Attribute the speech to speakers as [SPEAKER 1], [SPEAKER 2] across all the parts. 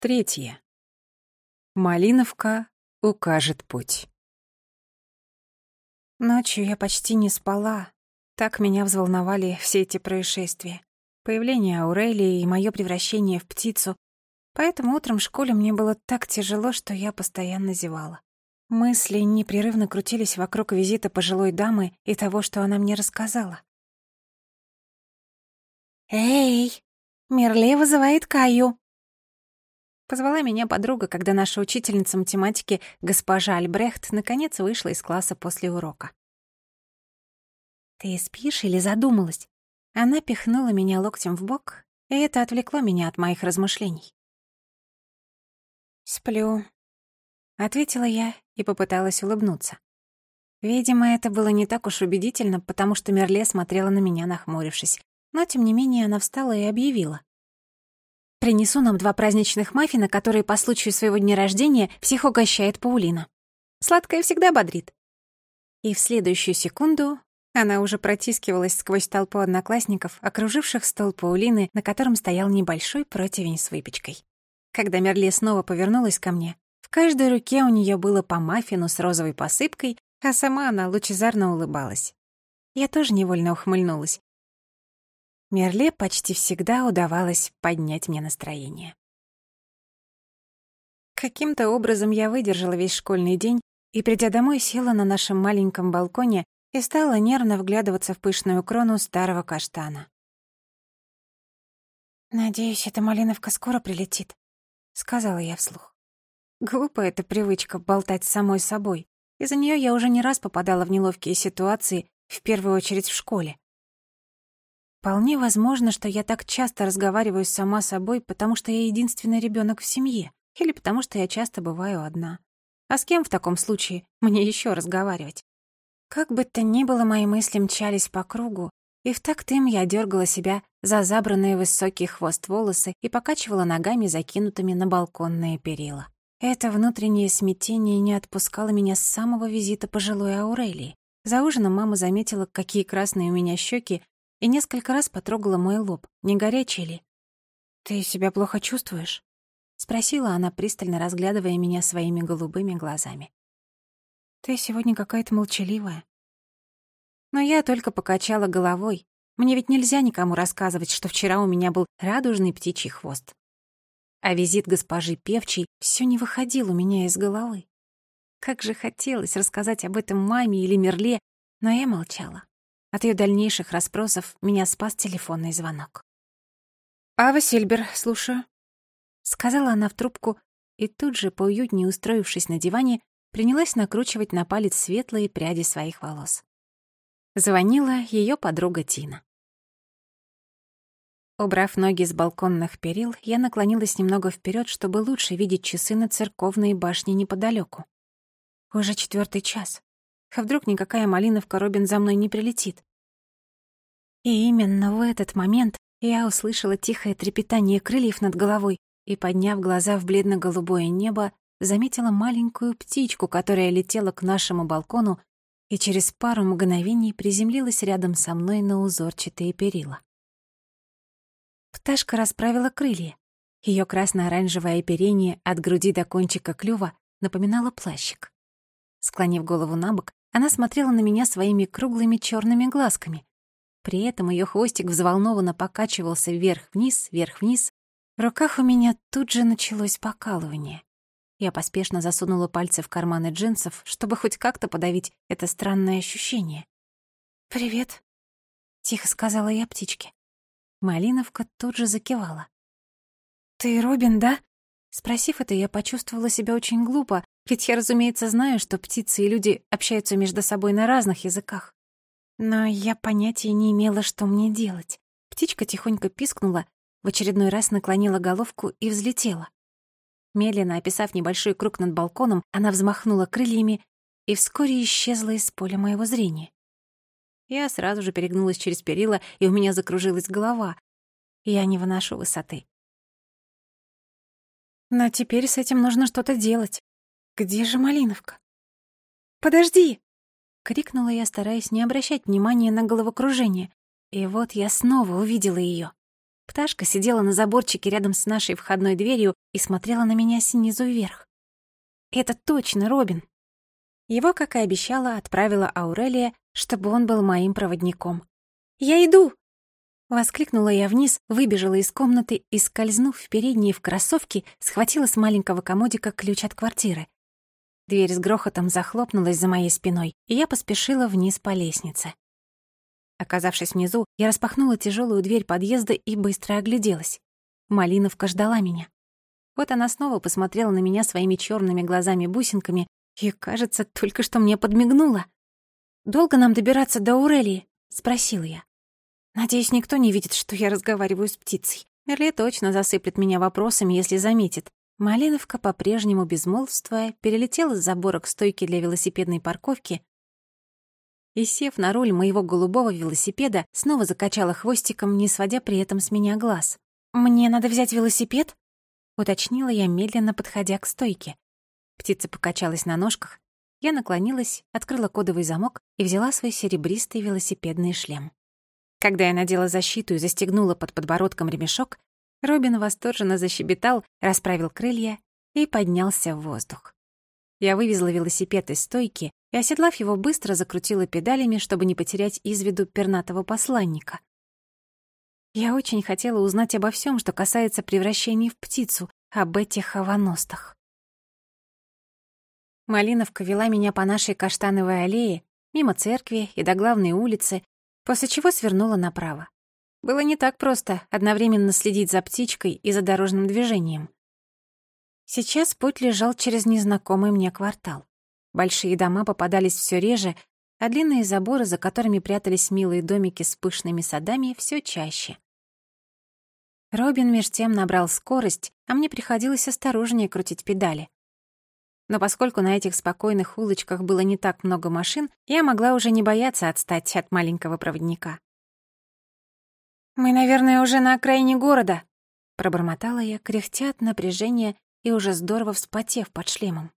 [SPEAKER 1] Третье. Малиновка укажет путь.
[SPEAKER 2] Ночью я почти не спала. Так меня взволновали все эти происшествия. Появление Аурелии и мое превращение в птицу. Поэтому утром в школе мне было так тяжело, что я постоянно зевала. Мысли непрерывно крутились вокруг визита пожилой дамы и того, что она мне рассказала. «Эй, Мерле вызывает Каю!» Позвала меня подруга, когда наша учительница математики, госпожа Альбрехт, наконец вышла из класса после урока. «Ты спишь или задумалась?» Она пихнула меня локтем в бок, и это отвлекло меня от моих размышлений. «Сплю», — ответила я и попыталась улыбнуться. Видимо, это было не так уж убедительно, потому что Мерле смотрела на меня, нахмурившись. Но, тем не менее, она встала и объявила. Принесу нам два праздничных маффина, которые по случаю своего дня рождения всех угощает Паулина. Сладкое всегда бодрит. И в следующую секунду она уже протискивалась сквозь толпу одноклассников, окруживших стол Паулины, на котором стоял небольшой противень с выпечкой. Когда Мерли снова повернулась ко мне, в каждой руке у нее было по маффину с розовой посыпкой, а сама она лучезарно улыбалась. Я тоже невольно ухмыльнулась. Мерле почти всегда удавалось поднять мне настроение. Каким-то образом я выдержала весь школьный день и, придя домой, села на нашем маленьком балконе и стала нервно вглядываться в пышную крону старого каштана. «Надеюсь, эта малиновка скоро прилетит», — сказала я вслух. Глупая эта привычка болтать с самой собой. Из-за нее я уже не раз попадала в неловкие ситуации, в первую очередь в школе. Вполне возможно, что я так часто разговариваю сама собой, потому что я единственный ребенок в семье, или потому что я часто бываю одна. А с кем в таком случае мне еще разговаривать? Как бы то ни было, мои мысли мчались по кругу, и в такт им я дергала себя за забранные высокий хвост волосы и покачивала ногами, закинутыми на балконные перила. Это внутреннее смятение не отпускало меня с самого визита пожилой Аурелии. За ужином мама заметила, какие красные у меня щеки, и несколько раз потрогала мой лоб, не горячий ли. «Ты себя плохо чувствуешь?» — спросила она, пристально разглядывая меня своими голубыми глазами. «Ты сегодня какая-то молчаливая». Но я только покачала головой. Мне ведь нельзя никому рассказывать, что вчера у меня был радужный птичий хвост. А визит госпожи Певчей все не выходил у меня из головы. Как же хотелось рассказать об этом маме или Мерле, но я молчала. От ее дальнейших расспросов меня спас телефонный звонок. «Ава Сильбер, слушаю», — сказала она в трубку и тут же, поуютнее устроившись на диване, принялась накручивать на палец светлые пряди своих волос. Звонила ее подруга Тина. Убрав ноги с балконных перил, я наклонилась немного вперед, чтобы лучше видеть часы на церковной башне неподалеку. Уже четвертый час. А вдруг никакая малиновка Робин за мной не прилетит? И именно в этот момент я услышала тихое трепетание крыльев над головой и, подняв глаза в бледно-голубое небо, заметила маленькую птичку, которая летела к нашему балкону и через пару мгновений приземлилась рядом со мной на узорчатые перила. Пташка расправила крылья. Ее красно-оранжевое оперение от груди до кончика клюва напоминало плащик. Склонив голову на бок, она смотрела на меня своими круглыми черными глазками. При этом ее хвостик взволнованно покачивался вверх-вниз, вверх-вниз. В руках у меня тут же началось покалывание. Я поспешно засунула пальцы в карманы джинсов, чтобы хоть как-то подавить это странное ощущение. «Привет», — тихо сказала я птичке. Малиновка тут же закивала. «Ты Робин, да?» Спросив это, я почувствовала себя очень глупо, ведь я, разумеется, знаю, что птицы и люди общаются между собой на разных языках. Но я понятия не имела, что мне делать. Птичка тихонько пискнула, в очередной раз наклонила головку и взлетела. Медленно описав небольшой круг над балконом, она взмахнула крыльями и вскоре исчезла из поля моего зрения. Я сразу же перегнулась через перила, и у меня закружилась голова. Я не выношу высоты. Но теперь с этим нужно что-то делать. Где же Малиновка? «Подожди!» — крикнула я, стараясь не обращать внимания на головокружение. И вот я снова увидела ее. Пташка сидела на заборчике рядом с нашей входной дверью и смотрела на меня снизу вверх. Это точно Робин. Его, как и обещала, отправила Аурелия, чтобы он был моим проводником. «Я иду!» Воскликнула я вниз, выбежала из комнаты и, скользнув в передние в кроссовки, схватила с маленького комодика ключ от квартиры. Дверь с грохотом захлопнулась за моей спиной, и я поспешила вниз по лестнице. Оказавшись внизу, я распахнула тяжелую дверь подъезда и быстро огляделась. Малиновка ждала меня. Вот она снова посмотрела на меня своими черными глазами-бусинками и, кажется, только что мне подмигнула. «Долго нам добираться до Урелии?» — спросила я. Надеюсь, никто не видит, что я разговариваю с птицей. Мерли точно засыплет меня вопросами, если заметит. Малиновка, по-прежнему безмолвствуя, перелетела с забора к стойке для велосипедной парковки и, сев на руль моего голубого велосипеда, снова закачала хвостиком, не сводя при этом с меня глаз. «Мне надо взять велосипед?» — уточнила я, медленно подходя к стойке. Птица покачалась на ножках. Я наклонилась, открыла кодовый замок и взяла свой серебристый велосипедный шлем. Когда я надела защиту и застегнула под подбородком ремешок, Робин восторженно защебетал, расправил крылья и поднялся в воздух. Я вывезла велосипед из стойки и, оседлав его, быстро закрутила педалями, чтобы не потерять из виду пернатого посланника. Я очень хотела узнать обо всем, что касается превращений в птицу, об этих хаваностах. Малиновка вела меня по нашей каштановой аллее, мимо церкви и до главной улицы, после чего свернула направо. Было не так просто одновременно следить за птичкой и за дорожным движением. Сейчас путь лежал через незнакомый мне квартал. Большие дома попадались все реже, а длинные заборы, за которыми прятались милые домики с пышными садами, все чаще. Робин меж тем набрал скорость, а мне приходилось осторожнее крутить педали. Но поскольку на этих спокойных улочках было не так много машин, я могла уже не бояться отстать от маленького проводника. «Мы, наверное, уже на окраине города», — пробормотала я, кряхтя от напряжения и уже здорово вспотев под шлемом.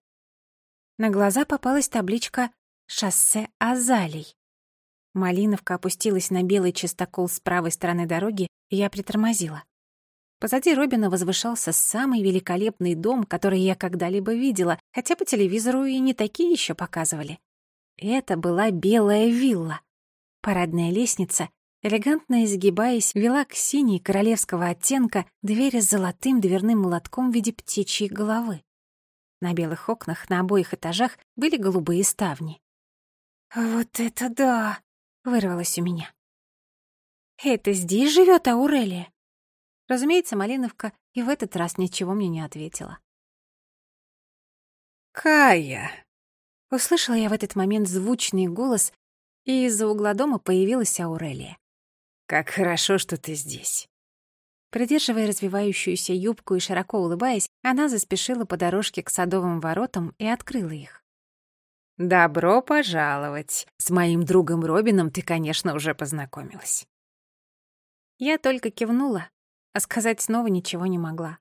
[SPEAKER 2] На глаза попалась табличка «Шоссе Азалий». Малиновка опустилась на белый чистокол с правой стороны дороги, и я притормозила. Позади Робина возвышался самый великолепный дом, который я когда-либо видела, хотя по телевизору и не такие еще показывали. Это была белая вилла. Парадная лестница, элегантно изгибаясь, вела к синей королевского оттенка двери с золотым дверным молотком в виде птичьей головы. На белых окнах на обоих этажах были голубые ставни. «Вот это да!» — вырвалось у меня. «Это здесь живет Аурелия?» Разумеется, Малиновка и в этот раз ничего мне не ответила.
[SPEAKER 1] «Кая!»
[SPEAKER 2] Услышала я в этот момент звучный голос, и из-за угла дома появилась Аурелия.
[SPEAKER 1] «Как хорошо, что ты здесь!»
[SPEAKER 2] Придерживая развивающуюся юбку и широко улыбаясь, она заспешила по дорожке к садовым воротам и открыла их.
[SPEAKER 1] «Добро пожаловать! С моим другом Робином ты, конечно, уже познакомилась».
[SPEAKER 2] Я только кивнула, а сказать снова ничего не могла.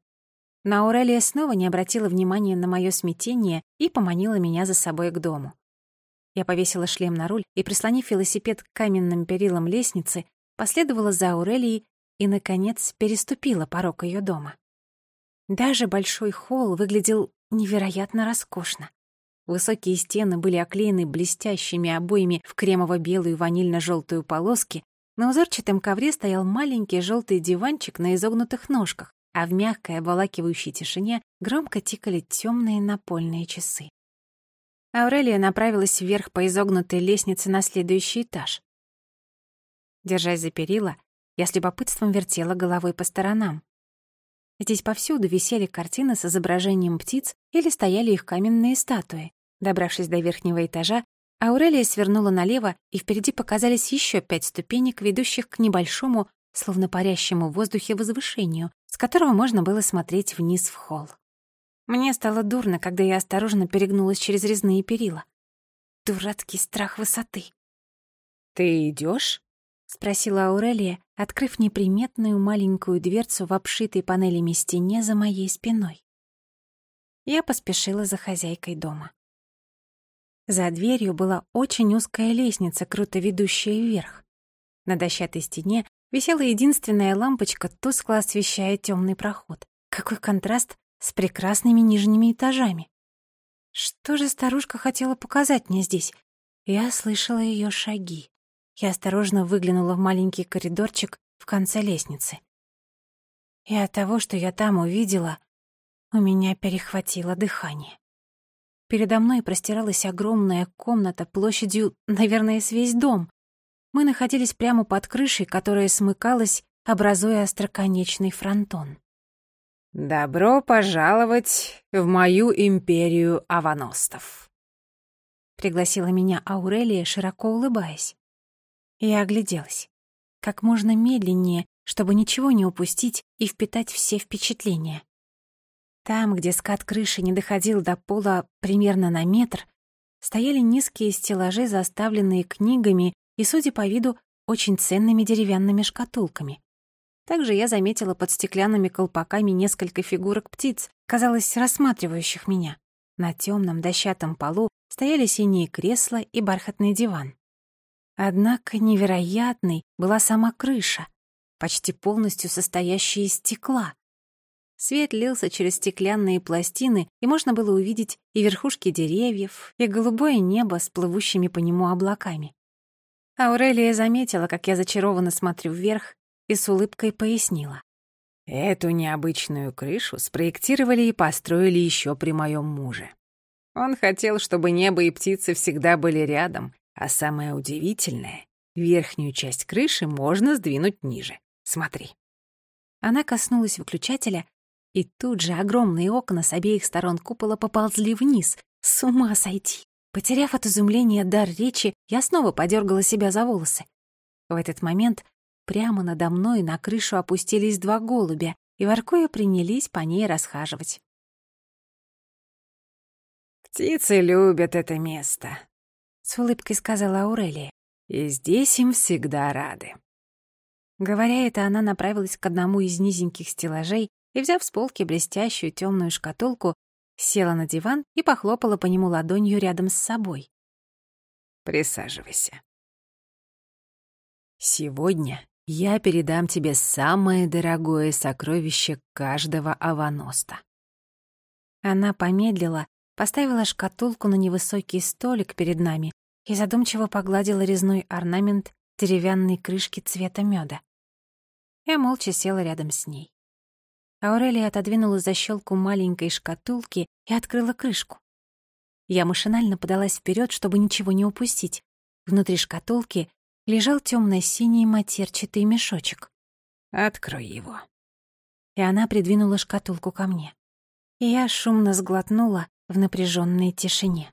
[SPEAKER 2] Но Аурелия снова не обратила внимания на мое смятение и поманила меня за собой к дому. Я повесила шлем на руль и, прислонив велосипед к каменным перилам лестницы, последовала за Аурелией и, наконец, переступила порог ее дома. Даже большой холл выглядел невероятно роскошно. Высокие стены были оклеены блестящими обоями в кремово-белую ванильно-желтую полоски, на узорчатом ковре стоял маленький желтый диванчик на изогнутых ножках, а в мягкой обволакивающей тишине громко тикали темные напольные часы. Аурелия направилась вверх по изогнутой лестнице на следующий этаж. Держась за перила, я с любопытством вертела головой по сторонам. Здесь повсюду висели картины с изображением птиц или стояли их каменные статуи. Добравшись до верхнего этажа, Аурелия свернула налево, и впереди показались еще пять ступенек, ведущих к небольшому, словно парящему в воздухе возвышению, с которого можно было смотреть вниз в холл. Мне стало дурно, когда я осторожно перегнулась через резные перила. Дурацкий страх высоты.
[SPEAKER 1] «Ты идешь?
[SPEAKER 2] Спросила Аурелия, открыв неприметную маленькую дверцу в обшитой панелями стене за моей спиной. Я поспешила за хозяйкой дома. За дверью была очень узкая лестница, круто ведущая вверх. На дощатой стене висела единственная лампочка, тускло освещая темный проход. Какой контраст с прекрасными нижними этажами. Что же старушка хотела показать мне здесь? Я слышала ее шаги. Я осторожно выглянула в маленький коридорчик в конце лестницы. И от того, что я там увидела, у меня перехватило дыхание. Передо мной простиралась огромная комната площадью, наверное, с весь дом. Мы находились прямо под крышей, которая смыкалась, образуя остроконечный фронтон.
[SPEAKER 1] «Добро пожаловать в мою империю аваностов», — пригласила меня Аурелия, широко улыбаясь. Я огляделась. Как можно медленнее, чтобы ничего не упустить и впитать все впечатления. Там, где скат крыши не доходил до пола примерно на метр, стояли низкие стеллажи, заставленные книгами и, судя по виду, очень ценными деревянными шкатулками. Также я заметила под стеклянными колпаками несколько фигурок птиц, казалось, рассматривающих меня. На темном дощатом полу стояли синие кресла и бархатный диван. Однако невероятной была сама крыша, почти полностью состоящая из стекла. Свет лился через стеклянные пластины, и можно было увидеть и верхушки деревьев, и голубое небо с плывущими по нему облаками. Аурелия заметила, как я зачарованно смотрю вверх, и с улыбкой пояснила. Эту необычную крышу спроектировали и построили еще при моем муже. Он хотел, чтобы небо и птицы всегда были рядом, а самое удивительное — верхнюю часть крыши можно сдвинуть ниже. Смотри.
[SPEAKER 2] Она коснулась выключателя, и тут же огромные окна с обеих сторон купола поползли вниз. С ума сойти! Потеряв от изумления дар речи, я снова подергала себя за волосы. В этот момент прямо надо мной на крышу опустились два голубя, и воркуя принялись по ней расхаживать.
[SPEAKER 1] «Птицы любят это место», —
[SPEAKER 2] с улыбкой сказала Аурелия.
[SPEAKER 1] «И здесь им всегда рады».
[SPEAKER 2] Говоря это, она направилась к одному из низеньких стеллажей, и, взяв с полки блестящую темную шкатулку, села на диван и похлопала по нему ладонью рядом с собой.
[SPEAKER 1] «Присаживайся. Сегодня я передам тебе самое дорогое сокровище каждого аваноста».
[SPEAKER 2] Она помедлила, поставила шкатулку на невысокий столик перед нами и задумчиво погладила резной орнамент деревянной крышки цвета меда. Я молча села рядом с ней. Аурелия отодвинула защелку маленькой шкатулки и открыла крышку. Я машинально подалась вперед, чтобы ничего не упустить. Внутри шкатулки лежал темно-синий матерчатый мешочек.
[SPEAKER 1] «Открой его».
[SPEAKER 2] И она придвинула шкатулку ко мне. И я шумно сглотнула в напряженной тишине.